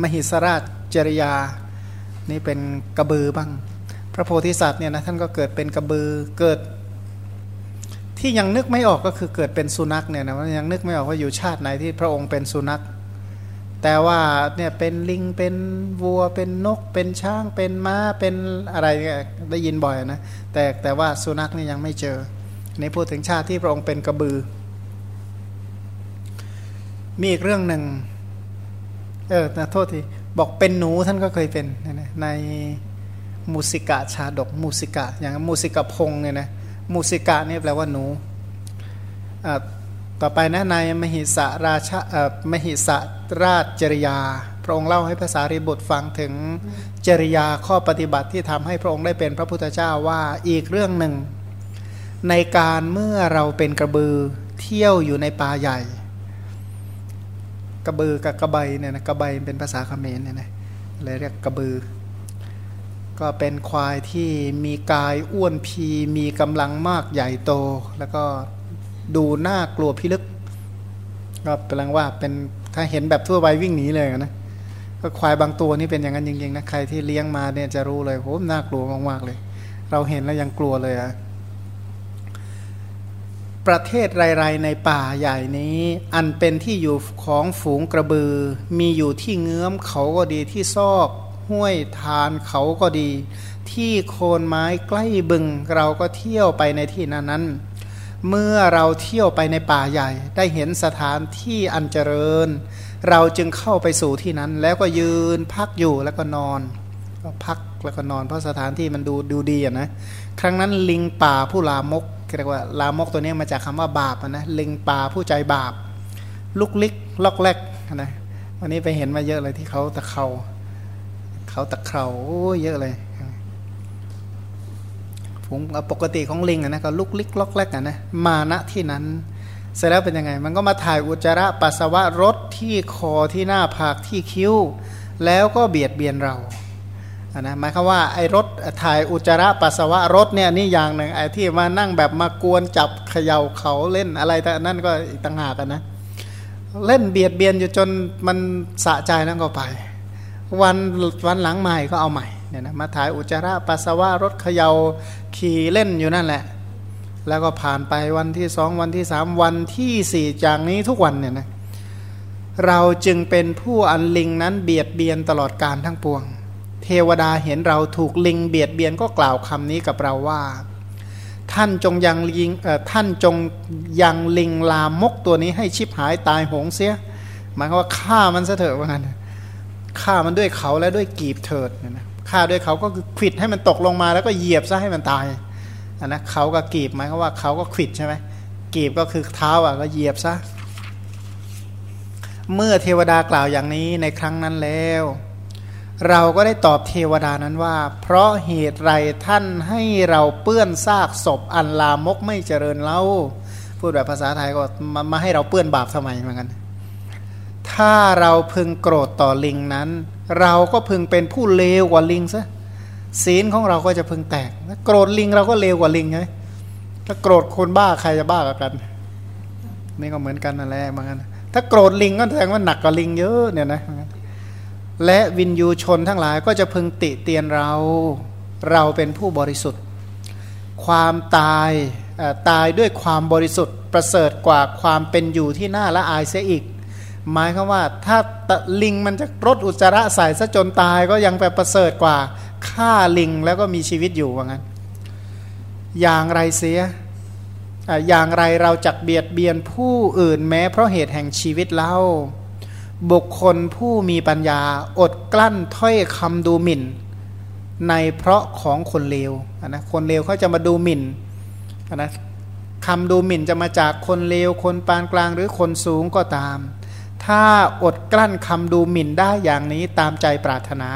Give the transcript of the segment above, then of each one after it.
มหิสราชจริยา นี่เป็นกระบือบ้าง พระโพธิสัตว์เนี่ยนะท่านก็เกิดเป็นกระบือเกิด ที่ยังนึกไม่ออกก็คือเกิดเป็นสุนัขเนี่ยนะยังนึกไม่ออกว่าอยู่ชาติไหนที่พระองค์เป็นสุนัข แต่ว่าเนี่ยเป็นลิงเป็นวัวเป็นนก เป็นช้างเป็นม้าเป็นอะไรได้ยินบ่อยนะแต่แต่ว่าสุนัขนี่ยังไม่เจอในพูดถึงชาติที่พระองค์เป็นกระบือ มีอีกเรื่องหนึ่ง เออนะโทษที บอกเป็นหนูท่านก็เคยเป็นในมูสิกะชาดกมูสิกะ อย่างมูสิกะพงเนี่ยนะมูสิกะนี่แปลว่าหนูต่อไปนะในมหิสราชมหิสราชจริยา พระองค์เล่าให้ภาษาริบุตรฟังถึงจริยาข้อปฏิบัติที่ทำให้พระองค์ได้เป็นพระพุทธเจ้าว่าอีกเรื่องหนึ่ง ในการเมื่อเราเป็นกระบือเที่ยวอยู่ในป่าใหญ่ กระบือกับกระใบเนี่ยนะกระใบเป็นภาษาเขมรเนี่ยนะเลยเรียกกระบือ ก็เป็นควายที่มีกายอ้วนพีมีกำลังมากใหญ่โต แล้วก็ดูน่ากลัวพิลึก ก็แปลว่าเป็นถ้าเห็นแบบทั่วไปวิ่งหนีเลยนะก็ควายบางตัวนี่เป็นอย่างนั้นจริงๆนะใครที่เลี้ยงมาเนี่ยจะรู้เลยโหน่ากลัวมากๆเลย เราเห็นแล้วยังกลัวเลยอะ ประเทศไรๆในป่าใหญ่นี้ อันเป็นที่อยู่ของฝูงกระบือ มีอยู่ที่เงื้อมเขาก็ดีที่ซอก ห้วยทานเขาก็ดี ที่โคนไม้ใกล้บึง เราก็เที่ยวไปในที่นั้นนั้น เมื่อเราเที่ยวไปในป่าใหญ่ ได้เห็นสถานที่อันเจริญ เราจึงเข้าไปสู่ที่นั้น แล้วก็ยืนพักอยู่แล้วก็นอนก็พักแล้วก็นอนเพราะสถานที่มันดูดูดีอะนะ ครั้งนั้นลิงป่าผู้ลามก เรียกว่าลามกตัวนี้มาจากคำว่าบาปนะลิงป่าผู้ใจบาป ลุกลิกลอกแรกนะวันนี้ไปเห็นมาเยอะเลยที่เขาตะเขาเขาตะเขาเยอะเลยผมปกติของลิงนะก็ลุกลิกลอกแรกนะมาณที่นั้นเสร็จแล้วเป็นยังไง มันก็มาถ่ายอุจจาระปัสสาวะรถที่คอที่หน้าผากที่คิ้ว แล้วก็เบียดเบียนเรา นะหมายความว่าไอ้รถถ่ายอุจจาระปัสสาวะรถเนี่ยนี่อย่างหนึ่งไอ้ที่มานั่งแบบมากวนจับเขย่าเขาเล่นอะไรแต่นั่นก็อีกต่างหากนะ เล่นเบียดเบียนอยู่จนมันสะใจนั่นก็ไป วันวันหลังใหม่ก็เอาใหม่เนี่ยนะมาถ่ายอุจจาระปัสสาวะรถเขย่าขี่เล่นอยู่นั่นแหละ แล้วก็ผ่านไปวันที่สองวันที่สามวันที่สี่จากนี้ทุกวันเนี่ยนะเราจึงเป็นผู้อันลิงนั้นเบียดเบียนตลอดการทั้งปวง เทวดาเห็นเราถูกลิงเบียดเบียนก็กล่าวคำนี้กับเราว่า ท่านจงยังลิงท่านจงยังลิงลามกตัวนี้ให้ชิบหายตายหงเสียหมายความว่าฆ่ามันซะเถอะว่างั้นฆ่ามันด้วยเขาและด้วยกีบเถิดนะฆ่าด้วยเขาก็คือขิดให้มันตกลงมาแล้วก็เหยียบซะให้มันตายอันนะเขาก็กีบหมายความว่าเขาก็ขิดใช่ไหมกีบก็คือเท้าอะก็เหยียบซะเมื่อเทวดากล่าวอย่างนี้ในครั้งนั้นแล้ว เราก็ได้ตอบเทวดานั้นว่า เพราะเหตุไรท่านให้เราเปื้อนซากศพอันลามกไม่เจริญเล่าพูดแบบภาษาไทยก็มามาให้เราเปื้อนบาปทำไมเหมือนกัน ถ้าเราพึงโกรธต่อลิงนั้น เราก็พึงเป็นผู้เลวกว่าลิงซะศีลของเราก็จะพึงแตกโกรธลิงเราก็เลวกว่าลิงไงถ้าโกรธคนบ้าใครจะบ้ากว่ากันนี่ก็เหมือนกันนั่นแหละเหมือนกันถ้าโกรธลิงก็แสดงว่าหนักกว่าลิงเยอะเนี่ยนะ และวินยูชนทั้งหลายก็จะพึงติเตียนเรา เราเป็นผู้บริสุทธิ์ ความตายตายด้วยความบริสุทธิ์ ประเสริฐกว่าความเป็นอยู่ที่น่าละอายเสียอีก หมายคือว่าถ้าลิงมันจะรดอุจจาระใส่ซะจนตายก็ยังไปประเสริฐกว่าฆ่าลิงแล้วก็มีชีวิตอยู่ว่างั้น อย่างไรเสียอย่างไรเราจักเบียดเบียนผู้อื่นแม้เพราะเหตุแห่งชีวิตเล่า บุคคลผู้มีปัญญาอดกลั้นถ้อยคำดูหมิ่น ในเพราะของคนเลวนะคนเลวเขาจะมาดูหมิ่นนะคำดูหมิ่นจะมาจากคนเลวคนปานกลางหรือคนสูงก็ตาม ถ้าอดกลั้นคำดูหมิ่นได้อย่างนี้ตามใจปรารถนา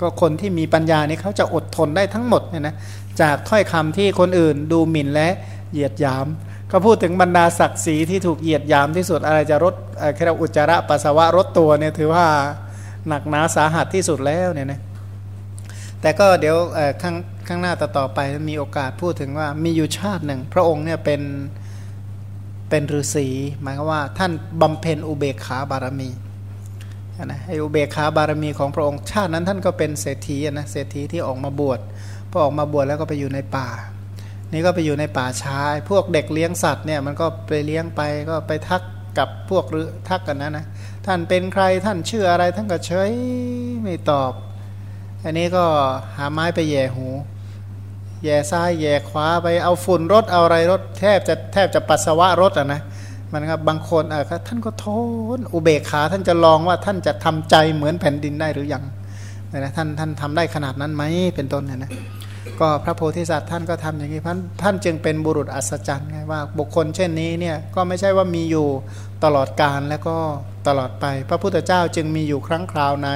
ก็คนที่มีปัญญานี่เขาจะอดทนได้ทั้งหมดเนี่ยนะจากถ้อยคำที่คนอื่นดูหมิ่นและเหยียดหยาม ก็พูดถึงบรรดาศักดิ์ศรีที่ถูกเหยียดยามที่สุดอะไรจะรดแค่อุจจาระปัสสาวะรดตัวเนี่ยถือว่าหนักหนาสาหัสที่สุดแล้วเนี่ยนะแต่ก็เดี๋ยวข้างข้างหน้าต่อต่อไปมีโอกาสพูดถึงว่ามีอยู่ชาติหนึ่ง พระองค์เนี่ยเป็นเป็นฤาษีหมายความว่าท่านบำเพ็ญอุเบกขาบารมีนะไออุเบกขาบารมีของพระองค์ชาตินั้นท่านก็เป็นเศรษฐีนะเศรษฐีที่ออกมาบวชพอออกมาบวชแล้วก็ไปอยู่ในป่า นี่ก็ไปอยู่ในป่าช้าพวกเด็กเลี้ยงสัตว์เนี่ยมันก็ไปเลี้ยงไปก็ไปทักกับพวกหรือทักกันนะนะท่านเป็นใครท่านชื่ออะไรท่านก็เฉยไม่ตอบ อันนี้ก็หาไม้ไปแย่หู แย่ซ้ายแย่ขวาไปเอาฝุ่นรถเอาอะไรรถแทบจะแทบจะปัสสาวะรถอะนะมันครับบางคนอะท่านก็ทษอุเบกขาท่านจะลองว่าท่านจะทำใจเหมือนแผ่นดินได้หรือยังนะท่านท่านทำได้ขนาดนั้นไหมเป็นต้นเนี่ยนะ ก็พระโพธิสัตว์ท่านก็ทำอย่างนี้ท่านท่านจึงเป็นบุรุษอัศจรรย์ไงว่าบุคคลเช่นนี้เนี่ยก็ไม่ใช่ว่ามีอยู่ตลอดกาลแล้วก็ตลอดไป พระพุทธเจ้าจึงมีอยู่ครั้งคราวใน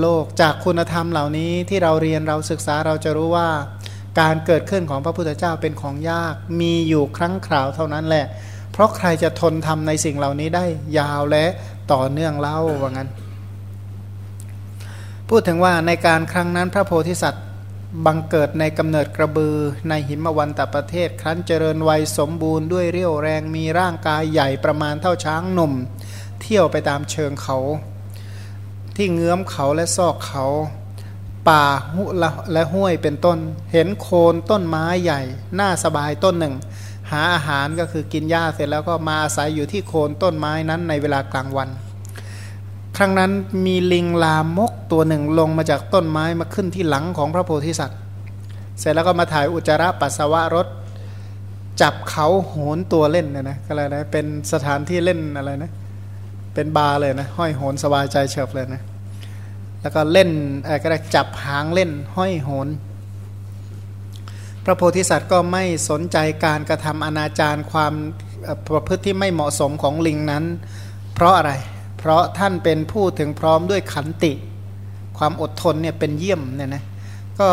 โลกจากคุณธรรมเหล่านี้ที่เราเรียนเราศึกษาเราจะรู้ว่า การเกิดขึ้นของพระพุทธเจ้าเป็นของยากมีอยู่ครั้งคราวเท่านั้นแหละ เพราะใครจะทนทำในสิ่งเหล่านี้ได้ยาวและต่อเนื่องเล่าว่างั้น พูดถึงว่าในการครั้งนั้นพระโพธิสัตว์ บังเกิดในกำเนิดกระบือในหิมวันตประเทศ ครั้นเจริญวัยสมบูรณ์ด้วยเรี่ยวแรงมีร่างกายใหญ่ประมาณเท่าช้างหนุ่ม เที่ยวไปตามเชิงเขา ที่เงื้อมเขาและซอกเขา ป่าและห้วยเป็นต้น เห็นโคนต้นไม้ใหญ่น่าสบายต้นหนึ่ง หาอาหารก็คือกินหญ้าเสร็จแล้วก็มาอาศัยอยู่ที่โคนต้นไม้นั้นในเวลากลางวัน ครั้งนั้นมีลิงลามกตัวหนึ่งลงมาจากต้นไม้มาขึ้นที่หลังของพระโพธิสัตว์ เสร็จแล้วก็มาถ่ายอุจจาระปัสสาวะรถ จับเขาโหนตัวเล่นเนี่ยนะอะไรนะเป็นสถานที่เล่นอะไรนะ เป็นบาร์เลยนะ ห้อยโหนสบายใจเฉบเลยนะ แล้วก็เล่นเอะไรก็ได้จับหางเล่น ห้อยโหน พระโพธิสัตว์ก็ไม่สนใจการกระทำอนาจารความประพฤติที่ไม่เหมาะสมของลิงนั้น เพราะอะไรเพราะท่านเป็นผู้ถึงพร้อมด้วยขันติ ความอดทนเนี่ยเป็นเยี่ยมเนี่ยนะก็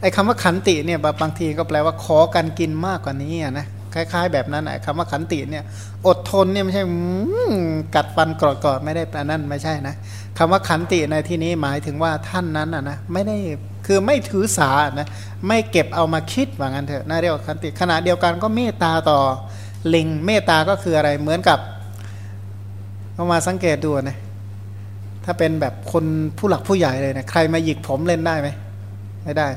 ไอ้คำว่าขันติเนี่ยบางทีก็แปลว่าขอกันกินมากกว่านี้นะคล้าย ๆ แบบนั้นไอ้คำว่าขันติเนี่ย อดทนเนี่ยไม่ใช่กัดฟันกรอดๆไม่ได้แปลนั่นไม่ใช่นะคำว่าขันติในที่นี้หมายถึงว่าท่านนั้นอะนะไม่ได้คือไม่ถือสานะไม่เก็บเอามาคิดว่างั้นเถอะน่าเรียกว่าขันติขณะเดียวกันก็เมตตาต่อลิงเมตตาก็คืออะไรเหมือนกับ ก็มาสังเกตดูนะถ้าเป็นแบบคนผู้หลักผู้ใหญ่เลยนะใครมาหยิกผมเล่นได้ไหมไม่ได้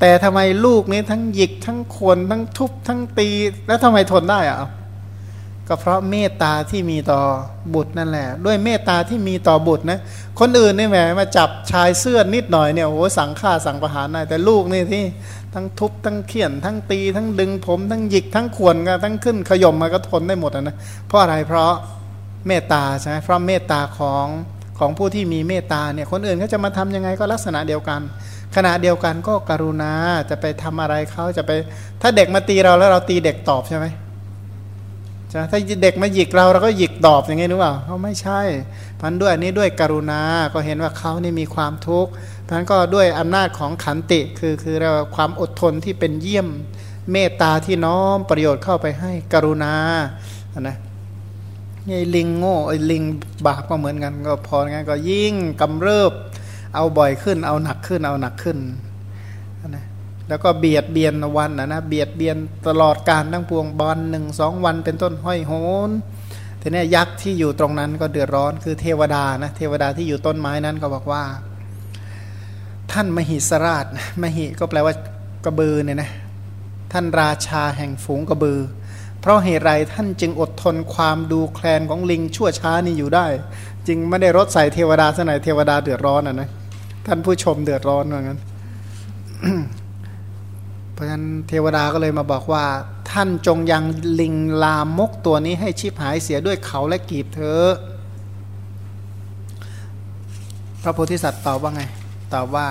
แต่ทำไมลูกนี้ทั้งหยิกทั้งควนทั้งทุบทั้งตีแล้วทำไมทนได้อะก็เพราะเมตตาที่มีต่อบุตรนั่นแหละ ด้วยเมตตาที่มีต่อบุตรนะ คนอื่นนี่แหมมาจับชายเสื้อนิดหน่อยเนี่ยโอ้สั่งฆ่าสั่งประหารได้แต่ลูกนี่ที่ทั้งทุบทั้งเขี่ยน ทั้งตี ทั้งดึงผม ทั้งหยิกทั้งขวนกันทั้งขึ้นขย่มมาก็ทนได้หมดนะเพราะอะไรเพราะ เมตตาใช่ไหมเพราะเมตตาของของผู้ที่มีเมตตาเนี่ยคนอื่นเขาจะมาทํำยังไงก็ลักษณะเดียวกัน ขณะเดียวกันก็กรุณาจะไปทำอะไรเขาจะไป ถ้าเด็กมาตีเราแล้วเราตีเด็กตอบใช่ไหมจะถ้าเด็กมาหยิกเราเราก็หยิกตอบอย่างงี้หรือเปล่าเขาไม่ใช่พันด้วยอันนี้ด้วยกรุณาก็เห็นว่าเขานี่มีความทุกข์พันก็ด้วยอำนาจของขันติคือคือเราความอดทนที่เป็นเยี่ยมเมตตาที่น้อมประโยชน์เข้าไปให้กรุณานะ ไอ้ลิงโง่ไอ้ลิงบาปก็เหมือนกัน ก็พองั้นก็ยิ่งกำเริบ เอาบ่อยขึ้น เอาหนักขึ้น เอาหนักขึ้นนะแล้วก็เบียดเบียนวันนะนะเบียดเบียนตลอดการทั้งปวงบอลหนึ่งสองวันเป็นต้นห้อยโหนทีนี้ยักษ์ที่อยู่ตรงนั้นก็เดือดร้อนคือเทวดานะเทวดาที่อยู่ต้นไม้นั้นก็บอกว่า ท่านมหิสราชมหิก็แปลว่ากระบือเนี่ยนะท่านราชาแห่งฝูงกระบือ เพราะเหตุไรท่านจึงอดทนความดูแคลนของลิงชั่วช้านี่อยู่ได้ จึงไม่ได้รถใส่เทวดาสนายเทวดาเดือดร้อนอะนะท่านผู้ชมเดือดร้อนว่างั้นเพราะฉะนั้นเทวดาก็เลยมาบอกว่า ท่านจงยังลิงลามกตัวนี้ให้ชิบหายเสียด้วยเขาและกีบเธอพระโพธิสัตว์ตอบว่าไงตอบว่า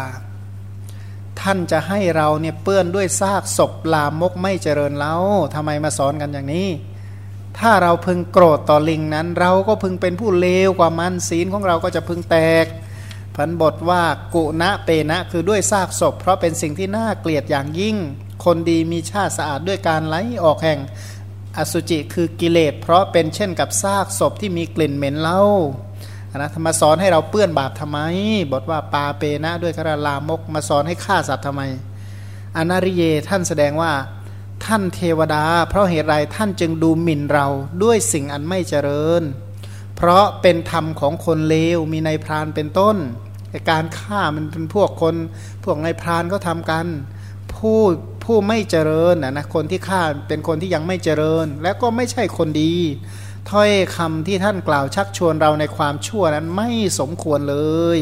ท่านจะให้เราเนี่ยเปื้อนด้วยซากศพลามกไม่เจริญแล้วทำไมมาสอนกันอย่างนี้ ถ้าเราพึงโกรธต่อลิงนั้น เราก็พึงเป็นผู้เลวกว่ามันศีลของเราก็จะพึงแตกพันบทว่ากุณะเปนะคือด้วยซากศพ เพราะเป็นสิ่งที่น่าเกลียดอย่างยิ่ง คนดีมีชาติสะอาดด้วยการไหลออกแห่งอสุจิคือกิเลสเพราะเป็นเช่นกับซากศพที่มีกลิ่นเหม็นเล่า นะธรรมสอนให้เราเปื้อนบาปทำไม บทว่าปาเปนะด้วยคาลามก มาสอนให้ฆ่าสัตว์ทำไม อนาริเยท่านแสดงว่าท่านเทวดา เพราะเหตุไรท่านจึงดูหมิ่นเราด้วยสิ่งอันไม่เจริญ เพราะเป็นธรรมของคนเลวมีในพรานเป็นต้นการฆ่ามันเป็นพวกคน พวกในพรานก็ทำกัน ผู้ผู้ไม่เจริญนะนะคนที่ฆ่าเป็นคนที่ยังไม่เจริญ และก็ไม่ใช่คนดี ถ้อยคำที่ท่านกล่าวชักชวนเราในความชั่วนั้นไม่สมควรเลย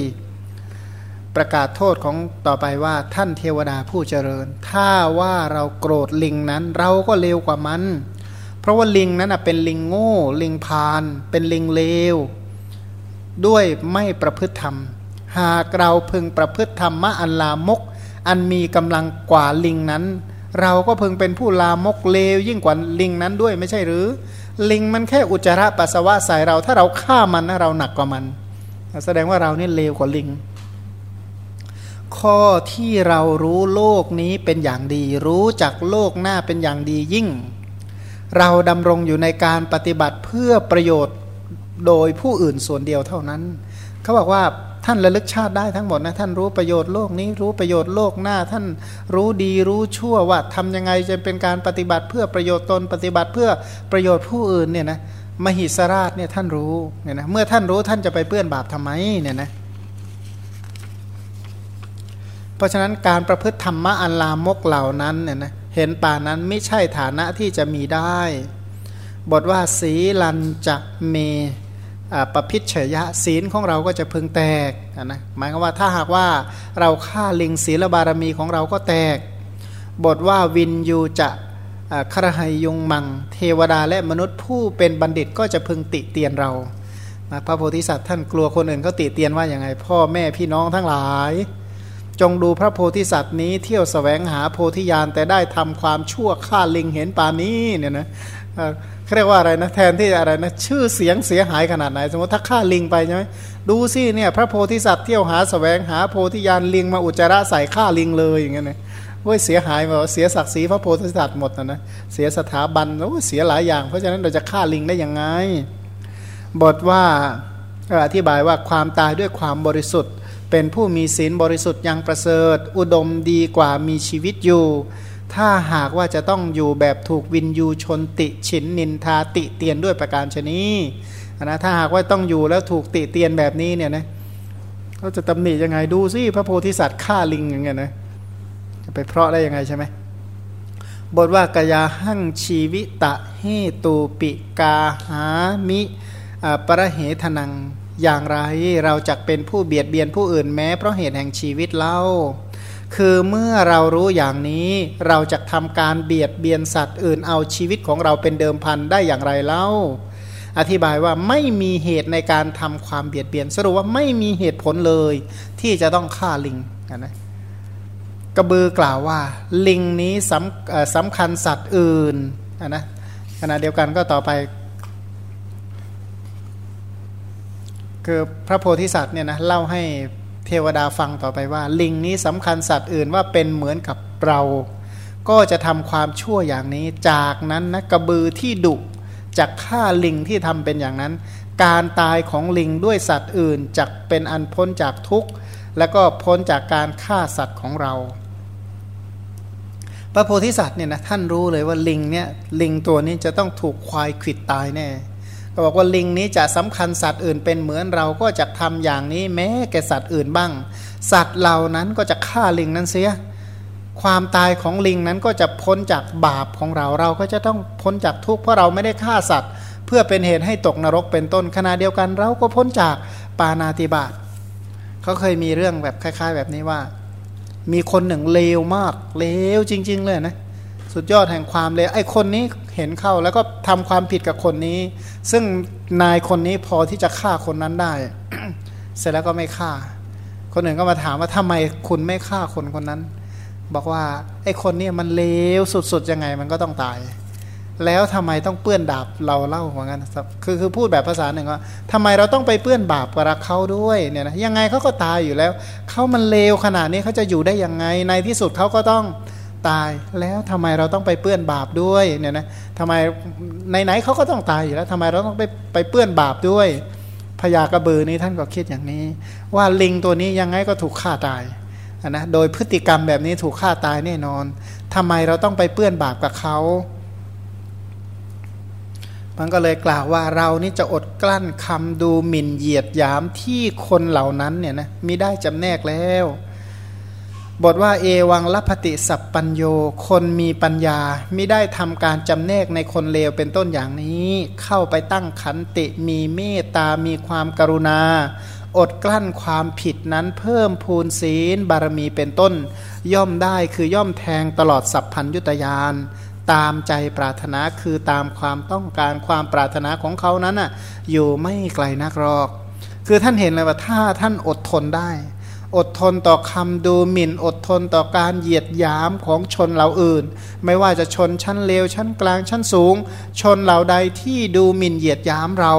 ประกาศโทษของต่อไปว่าท่านเทวดาผู้เจริญ ถ้าว่าเราโกรธลิงนั้น เราก็เลวกว่ามัน เพราะว่าลิงนั้นเป็นลิงโง่ ลิงพาน เป็นลิงเลว ด้วยไม่ประพฤติธรรม หากเราพึงประพฤติธรรมะอันลามก อันมีกำลังกว่าลิงนั้น เราก็พึงเป็นผู้ลามกเลวยิ่งกว่าลิงนั้นด้วยไม่ใช่หรือ ลิงมันแค่อุจจาระปัสสาวะใส่เรา ถ้าเราฆ่ามันนะเราหนักกว่ามัน แสดงว่าเรานี่เลวกว่าลิง ข้อที่เรารู้โลกนี้เป็นอย่างดี รู้จักโลกหน้าเป็นอย่างดียิ่ง เราดำรงอยู่ในการปฏิบัติเพื่อประโยชน์โดยผู้อื่นส่วนเดียวเท่านั้น เขาบอกว่า ท่านระลึกชาติได้ทั้งหมดนะท่านรู้ประโยชน์โลกนี้รู้ประโยชน์โลกหน้า ท่านรู้ดีรู้ชั่วว่าทำยังไงจะเป็นการปฏิบัติเพื่อประโยชน์ตนปฏิบัติเพื่อประโยชน์ผู้อื่นเนี่ยนะมหิสราชเนี่ยท่านรู้เนี่ยนะเมื่อท่านรู้ท่านจะไปเปื้อนบาปทำไมเนี่ยนะเพราะฉะนั้นการประพฤติธรรมะอันลามกเหล่านั้นเนี่ยนะเห็นป่านั้นไม่ใช่ฐานะที่จะมีได้ บทว่าสีลันจะเม ปพิชยะศีลของเราก็จะพึงแตกนะหมายความว่าถ้าหากว่าเราฆ่าลิงศีลบารมีของเราก็แตก บทว่าวินยูจะครหัยยงมัง เทวดาและมนุษย์ผู้เป็นบัณฑิตก็จะพึงติเตียนเราพระโพธิสัตว์ท่านกลัวคนอื่นเขาติเตียนว่าอย่างไง พ่อแม่พี่น้องทั้งหลาย จงดูพระโพธิสัตว์นี้เที่ยวสแสวงหาโพธิญาณแต่ได้ทำความชั่วฆ่าลิงเห็นปานี้เนี่ยนะ เรียกว่าอะไรนะแทนที่อะไรนะชื่อเสียงเสียหายขนาดไหน สมมติถ้าฆ่าลิงไปใช่ไหมดูสิเนี่ยพระโพธิสัตว์เที่ยวหาสแสวงหาโพธิญาณลิงมาอุจจาระใส่ฆ่าลิงเลยอย่างเงี้ยนะเว้ยเสียหายหมดเสียศักดิ์ศรีพระโพธิสัตว์หมดนะนะเสียสถาบันแล้เสียหลายอย่าง เพราะฉะนั้นเราจะฆ่าลิงได้ยังไง บทว่าอธิบายว่าความตายด้วยความบริสุทธิ์ เป็นผู้มีศีลบริสุทธิ์ยังประเสริฐ อุดมดีกว่ามีชีวิตอยู่ ถ้าหากว่าจะต้องอยู่แบบถูกวินยูชนติฉินนินทาติเตียนด้วยประการชนีนะถ้าหากว่าต้องอยู่แล้วถูกติเตียนแบบนี้เนี่ยนะเขาจะตำหนิยังไงดูสิพระโพธิสัตว์ฆ่าลิงอย่างเงี้ยนะจะไปเพราะได้ยังไงใช่ไหมบทว่ากยาหั่งชีวิตะเฮตูปิกาหามิประเหทนังอย่างไรเราจะเป็นผู้เบียดเบียนผู้อื่นแม้เพราะเหตุแห่งชีวิตเล่า คือเมื่อเรารู้อย่างนี้เราจะทำการเบียดเบียนสัตว์อื่นเอาชีวิตของเราเป็นเดิมพันได้อย่างไรเล่า อธิบายว่าไม่มีเหตุในการทำความเบียดเบียน สรุปว่าไม่มีเหตุผลเลย ที่จะต้องฆ่าลิงนะกระบือกล่าวว่า ลิงนี้สำสำคัญสัตว์อื่นนะขณะเดียวกันก็ต่อไป คือพระโพธิสัตว์เนี่ยนะเล่าให้ เทวดาฟังต่อไปว่า ลิงนี้สำคัญสัตว์อื่นว่าเป็นเหมือนกับเรา ก็จะทำความชั่วอย่างนี้ จากนั้นนะกระบือที่ดุจากฆ่าลิงที่ทำเป็นอย่างนั้น การตายของลิงด้วยสัตว์อื่นจะเป็นอันพ้นจากทุกข์ แล้วก็พ้นจากการฆ่าสัตว์ของเรา พระโพธิสัตว์เนี่ยนะท่านรู้เลยว่าลิงเนี่ยลิงตัวนี้จะต้องถูกควายขิดตายแน่ ก็บอกว่าลิงนี้จะสำคัญสัตว์อื่นเป็นเหมือนเราก็จะทำอย่างนี้แม้แก่สัตว์อื่นบ้าง สัตว์เหล่านั้นก็จะฆ่าลิงนั้นเสีย ความตายของลิงนั้นก็จะพ้นจากบาปของเราเราก็จะต้องพ้นจากทุกข์เพราะเราไม่ได้ฆ่าสัตว์ เพื่อเป็นเหตุให้ตกนรกเป็นต้นขณะเดียวกัน เราก็พ้นจากปานาติบาตเขาเคยมีเรื่องแบบคล้าย ๆ แบบนี้ว่า มีคนหนึ่งเลวมากเลวจริง ๆ เลยนะ สุดยอดแห่งความเลวไอ้คนนี้เห็นเข้าแล้วก็ทำความผิดกับคนนี้ ซึ่งนายคนนี้พอที่จะฆ่าคนนั้นได้ เสร็จแล้วก็ไม่ฆ่า คนอื่นก็มาถามว่าทำไมคุณไม่ฆ่าคนคนนั้น บอกว่าไอ้คนนี้มันเลวสุดๆยังไงมันก็ต้องตาย แล้วทำไมต้องเปื้อนดาบเราเล่าเหมือนกันคือคือพูดแบบภาษาหนึ่งว่าทำไมเราต้องไปเปื้อนบาปกับเขาด้วยเนี่ยนะยังไงเขาก็ตายอยู่แล้วเขามันเลวขนาดนี้เขาจะอยู่ได้ยังไงในที่สุดเขาก็ต้อง ตายแล้วทำไมเราต้องไปเปื้อนบาปด้วยเนี่ยนะทำไมไหนๆเขาก็ต้องตายอยู่แล้วทำไมเราต้องไปไปเปื้อนบาปด้วยพญากระบือนี้ท่านก็คิดอย่างนี้ ว่าลิงตัวนี้ยังไงก็ถูกฆ่าตายนะโดยพฤติกรรมแบบนี้ถูกฆ่าตายแน่นอนทำไมเราต้องไปเปื้อนบาปกับเขามันก็เลยกล่าวว่าเรานี่จะอดกลั้นคำดูหมิ่นเหยียดหยามที่คนเหล่านั้นเนี่ยนะมิได้จำแนกแล้ว บทว่าเอวังลัพติสัพปัญโย คนมีปัญญาไมิได้ทำการจำแนกในคนเลวเป็นต้นอย่างนี้ เข้าไปตั้งขันติมีเมตตา มีความกรุณา อดกลั้นความผิดนั้นเพิ่มพูนศีลบารมีเป็นต้น ย่อมได้คือย่อมแทงตลอดสัพพัญยุตยานตามใจปรารถนาคือตามความต้องการความปรารถนาของเขานั้นอะอยู่ไม่ไกลนักหรอก คือท่านเห็นเลยว่าถ้าท่านอดทนได้ อดทนต่อคำดูหมิ่น อดทนต่อการเหยียดหยามของชนเหล่าอื่น ไม่ว่าจะชนชั้นเลวชั้นกลางชั้นสูง ชนเหล่าใดที่ดูหมิ่นเหยียดหยามเรา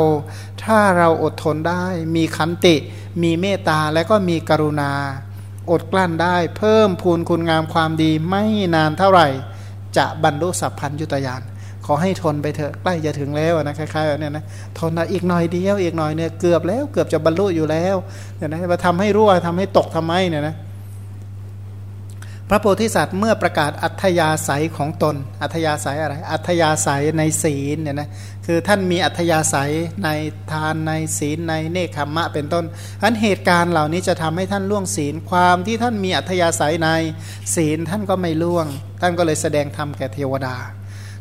ถ้าเราอดทนได้ มีขันติ มีเมตตาและก็มีกรุณา อดกลั้นได้เพิ่มพูนคุณงามความดีไม่นานเท่าไหร่ จะบรรลุสัพพัญยุตยาน ขอให้ทนไปเถอะใกล้จะถึงแล้วนะคล้ายๆแบบนี้นะทนอีกหน่อยเดียวอีกหน่อยเนี่ยเกือบแล้วเกือบจะบรรลุอยู่แล้วเนี่ยนะมาทำให้รั่วทำให้ตกทำไมเนี่ยนะพระโพธิสัตว์เมื่อประกาศอัธยาศัยของตน อัธยาศัยอะไร อัธยาศัยในศีลเนี่ยนะคือท่านมีอัธยาศัยในทานในศีลในเนคขมมะเป็นต้นอันเหตุการณ์เหล่านี้จะทำให้ท่านล่วงศีลความที่ท่านมีอัธยาศัยในศีลท่านก็ไม่ล่วง ท่านก็เลยแสดงธรรมแก่เทวดา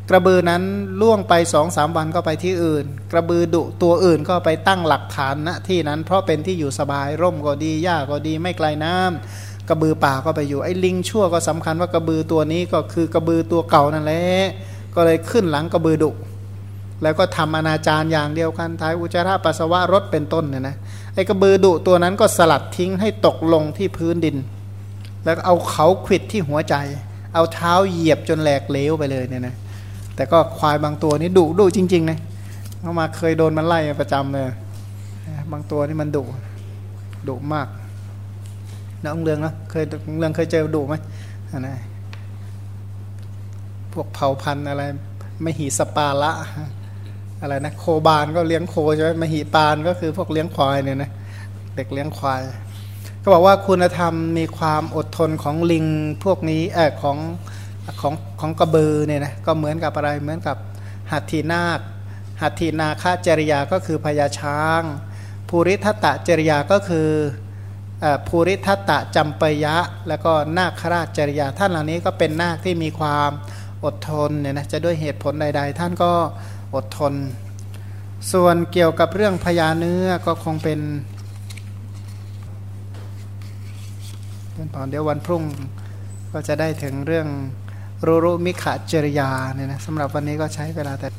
กระบือนั้นล่วงไปสองสามวันก็ไปที่อื่น กระบือดุตัวอื่นก็ไปตั้งหลักฐานณที่นั้น เพราะเป็นที่อยู่สบายร่มก็ดีหญ้าก็ดีไม่ไกลน้ำกระบือป่าก็ไปอยู่ไอ้ลิงชั่วก็สำคัญว่ากระบือตัวนี้ก็คือกระบือตัวเก่านั่นแหละก็เลยขึ้นหลังกระบือดุ แล้วก็ทำอนาจารอย่างเดียวกันท้ายอุจจาระปัสสาวะรถเป็นต้นเนี่ยนะไอ้กระบือดุตัวนั้นก็สลัดทิ้งให้ตกลงที่พื้นดิน แล้วเอาเขาขิดที่หัวใจ เอาเท้าเหยียบจนแหลกเลวไปเลยเนี่ยนะ แต่ก็ควายบางตัวนี่ดุดุจริงๆนะเขามาเคยโดนมันไล่ประจำเลยบางตัวนี่มันดุดุมากน้องเรืองนะเคยเรืองเคยเจอดุไหมอะพวกเผาพันธุ์อะไร ไม่หีสปาละอะไรนะโคบานก็เลี้ยงโคใช่ไหมมหีปานก็คือพวกเลี้ยงควายเนี่ยนะเด็กเลี้ยงควาย ก็บอกว่าคุณธรรมมีความอดทนของลิงพวกนี้เออของ ของของกระบือเนี่ยนะก็เหมือนกับอะไรเหมือนกับหัตถีนาคหัตถีนาคาจริยาก็คือพญาช้างภูริทัตตจริยาก็คือภูริทัตตะจำปยะ แล้วก็นาคราชจริยาท่านเหล่านี้ก็เป็นนาคที่มีความอดทนเนี่ยนะจะด้วยเหตุผลใด ๆ ท่านก็อดทน ส่วนเกี่ยวกับเรื่องพญาเนื้อก็คงเป็นเดี๋ยววันพรุ่งก็จะได้ถึงเรื่อง รุรุมิขจริยาเนี่ยนะสำหรับวันนี้ก็ใช้เวลาแต่